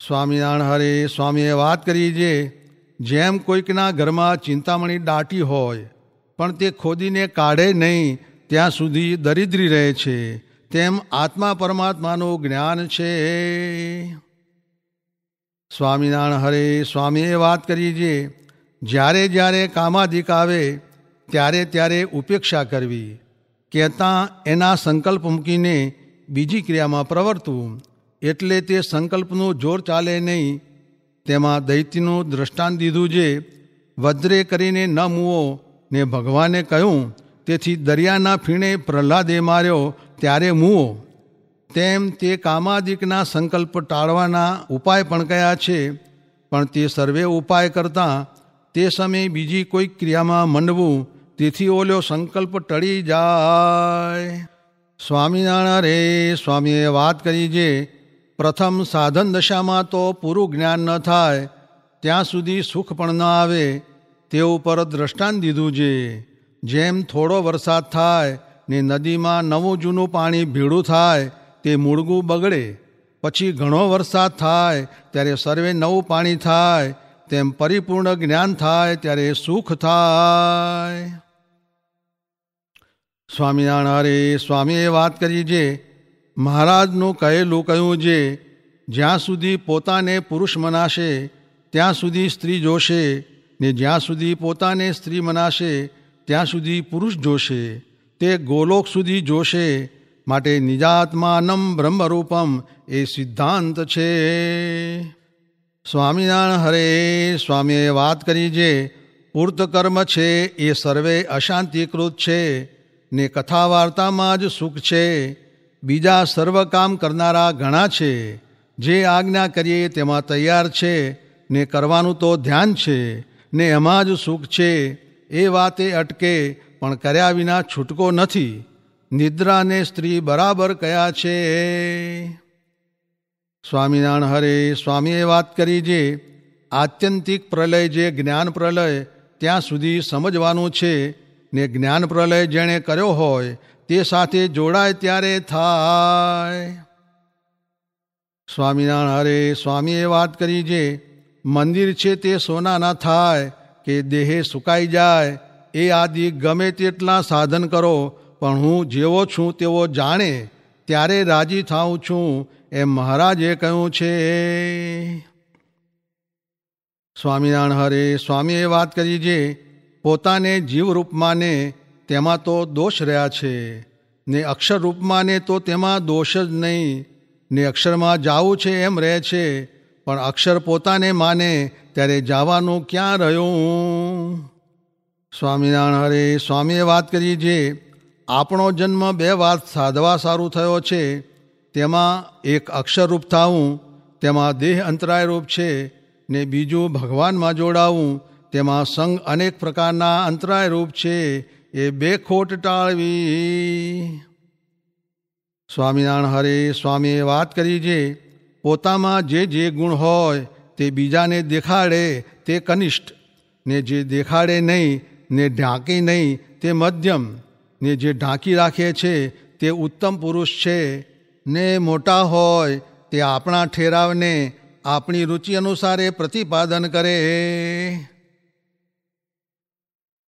સ્વામિનારાયણ હરે, સ્વામીએ વાત કરી છે જેમ કોઈકના ઘરમાં ચિંતામણી દાટી હોય, પણ તે ખોદીને કાઢે નહીં, ત્યાં સુધી દરિદ્રી રહે છે, તેમ આત્મા પરમાત્માનું જ્ઞાન છે. સ્વામિનારાયણ હરે, સ્વામીએ વાત કરી છે જ્યારે જ્યારે કામાધિક આવે, ત્યારે ત્યારે ઉપેક્ષા કરવી, કહેતાં એના સંકલ્પ મૂકીને બીજી ક્રિયામાં પ્રવર્તવું એટલે તે સંકલ્પનું જોર ચાલે નહીં. તેમાં દૈત્યનું દ્રષ્ટાંત દીધું જે વજ્રે કરીને ન મૂવો. ને ભગવાને કહ્યું, તેથી દરિયાના ફીણે પ્રહલાદે માર્યો, ત્યારે મૂવો. તેમ તે કામાદિકના સંકલ્પ ટાળવાના ઉપાય પણ કયા છે, પણ તે સર્વે ઉપાય કરતાં, તે સમયે બીજી કોઈ ક્રિયામાં મંડવું, તેથી ઓલ્યો સંકલ્પ ટળી જાય. સ્વામિનારાયણ રે, સ્વામીએ વાત કરી છે પ્રથમ સાધન દશામાં તો પૂરું જ્ઞાન ન થાય, ત્યાં સુધી સુખ પણ ન આવે, તે ઉપર દ્રષ્ટાંત દીધું છે. જેમ થોડો વરસાદ થાય, ને નદીમાં નવું જૂનું પાણી ભીડું થાય, તે મૂળગું બગડે. પછી ઘણો વરસાદ થાય, ત્યારે સર્વે નવું પાણી થાય, તેમ પરિપૂર્ણ જ્ઞાન થાય, ત્યારે સુખ થાય. સ્વામિનારાયણ હરે, સ્વામીએ વાત કરી છે મહારાજનું કહેલું કહ્યું જે, જ્યાં સુધી પોતાને પુરુષ મનાશે, ત્યાં સુધી સ્ત્રી જોશે, ને જ્યાં સુધી પોતાને સ્ત્રી મનાશે, ત્યાં સુધી પુરુષ જોશે, તે ગોલોક સુધી જોશે, માટે નિજાત્માનમ બ્રહ્મરૂપમ એ સિદ્ધાંત છે. સ્વામિનારાયણ હરે, સ્વામીએ વાત કરી જે, પૂર્ત કર્મ છે એ સર્વે અશાંતિકૃત છે, ને કથા વાર્તામાં જ સુખ છે. બીજા સર્વ કામ કરનારા ઘણા છે. જે આજ્ઞા કરીએ તેમાં તૈયાર છે. ને કરવાનું તો ધ્યાન છે. ને એમાં જ સુખ છે. એ વાતે અટકે પણ કર્યા વિના છૂટકો નથી. નિદ્રાને સ્ત્રી બરાબર કયા છે? સ્વામિનારાયણ હરે સ્વામીએ વાત કરી જે આત્યંતિક પ્રલય જે જ્ઞાન પ્રલય ત્યાં સુધી સમજવાનું છે. ને જ્ઞાન પ્રલય જેણે કર્યો હોય તે સાથે જોડાય ત્યારે થાય. સ્વામિનારાયણ હરે સ્વામીએ વાત કરી છે મંદિર છે તે સોનાના થાય, કે દેહે સુકાઈ જાય, એ આદિ ગમે તેટલા સાધન કરો, પણ હું જેવો છું તેવો જાણે, ત્યારે રાજી થાઉં છું, એમ મહારાજે કહ્યું છે. સ્વામિનારાયણ હરે સ્વામીએ વાત કરી છે પોતાને જીવરૂપમાં ને તેમાં તો દોષ રહ્યા છે. ને અક્ષર રૂપમાં ને તો તેમાં દોષ જ નહીં. ને અક્ષરમાં જાવું છે એમ રહે છે. પણ અક્ષર પોતાને માને ત્યારે જવાનું ક્યાં રહ્યું? સ્વામિનારાયણ હરે, સ્વામીએ વાત કરી જે આપણો જન્મ બે વાત સાધવા સારું થયો છે. તેમાં એક અક્ષરરૂપ થવું, તેમાં દેહ અંતરાય રૂપ છે. ને બીજું ભગવાનમાં જોડાવું, તેમાં સંગ અનેક પ્રકારના અંતરાય રૂપ છે. એ બે ખોટ ટાળવી. સ્વામિનારાયણ હરે સ્વામીએ વાત કરી છે પોતામાં જે જે ગુણ હોય તે બીજાને દેખાડે, તે કનિષ્ઠ. ને જે દેખાડે નહીં, ને ઢાંકી નહીં, તે મધ્યમ. ને જે ઢાંકી રાખે છે, તે ઉત્તમ પુરુષ છે. ને મોટા હોય, તે આપણા ઠેરાવને આપણી રુચિ અનુસારે પ્રતિપાદન કરે.